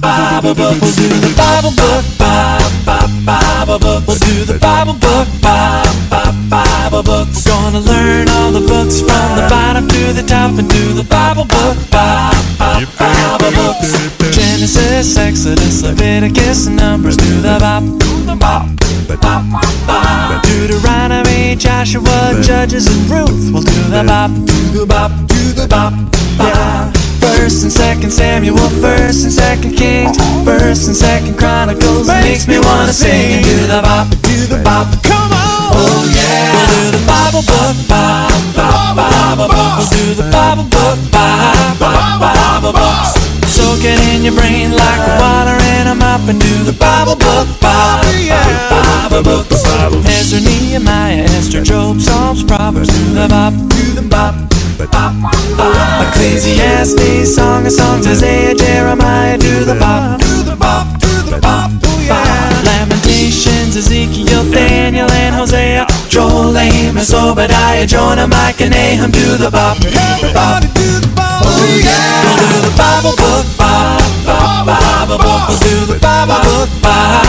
Bible book. We'll do the Bible book. Bible book. We'll do the Bible book. Bible books. We're gonna learn all the books from the bottom to the top and do the Bible book. Bop, Bible books. Genesis, Exodus, Leviticus, Numbers. Do the bop, bop, bop, bop. Deuteronomy, Joshua, Judges, and Ruth. We'll do the bop, do the bop, do the bop, yeah. First and Second Samuel, First and Second Kings, First and Second Chronicles. Makes me wanna sing and do the bop, do the bop. Come on, oh yeah. We'll do the Bible book, bop, bop, Bible book. We'll do the Bible book, bop, bop, Bible books. Soak it in your brain like water in a mop and do the Bible book, bop, bop, Bible books. Ezra, Nehemiah, Esther, Job, Psalms, Proverbs, do the bop, do the bop, bop, bop. Ecclesiastes, Song of Songs, Isaiah, Jeremiah, do the bop, do the bop, do the bop, bop. Lamentations, Ezekiel, Daniel, and Hosea, Joel, Amos, Obadiah, Jonah, Micah, Nahum, do the bop, bop, do the bop. Oh yeah, do the Bible book, bop, bop, Bible book. Do the Bible book, bop,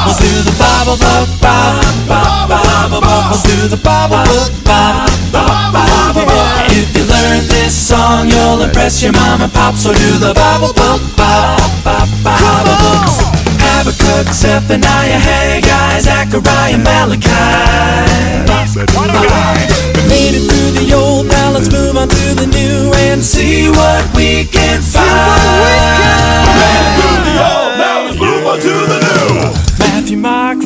Bible. We'll do the Bible book, Bible book. We'll do the Bible book, Bible book. If you learn this song, you'll impress your mom and pop. So do the Bible book, Bible books. Habakkuk, Zephaniah, Haggai, Zechariah, Malachi. Made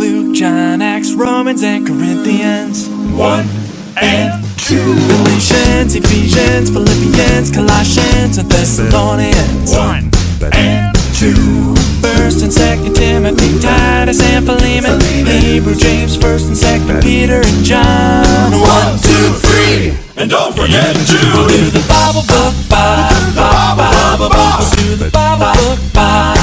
Luke, John, Acts, Romans, and Corinthians. One and two. Galatians, Ephesians, Philippians, Colossians, and Thessalonians. One and two. First and Second Timothy, Titus, and Philemon. Hebrew, James, First and Second Peter, and John. One, two, three. And don't forget to do the Bible book, Bible, Bible do the Bible book, Bible, Bible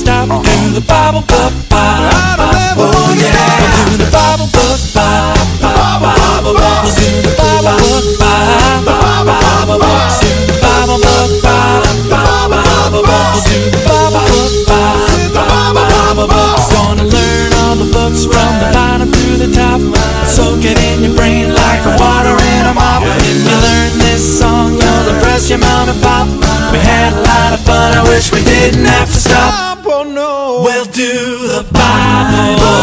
stop. We'll do the Bible book, Bible, oh yeah. Do the book, Bible, Bible book. We'll do the Bible, Bible book. We'll do the do the. Gonna learn all the books from the bottom to the top. Soak it in your brain like water in a mop. If you learn this song, you'll impress your mom and pop. We had a lot of fun. I wish we didn't have to stop. We'll do the Bible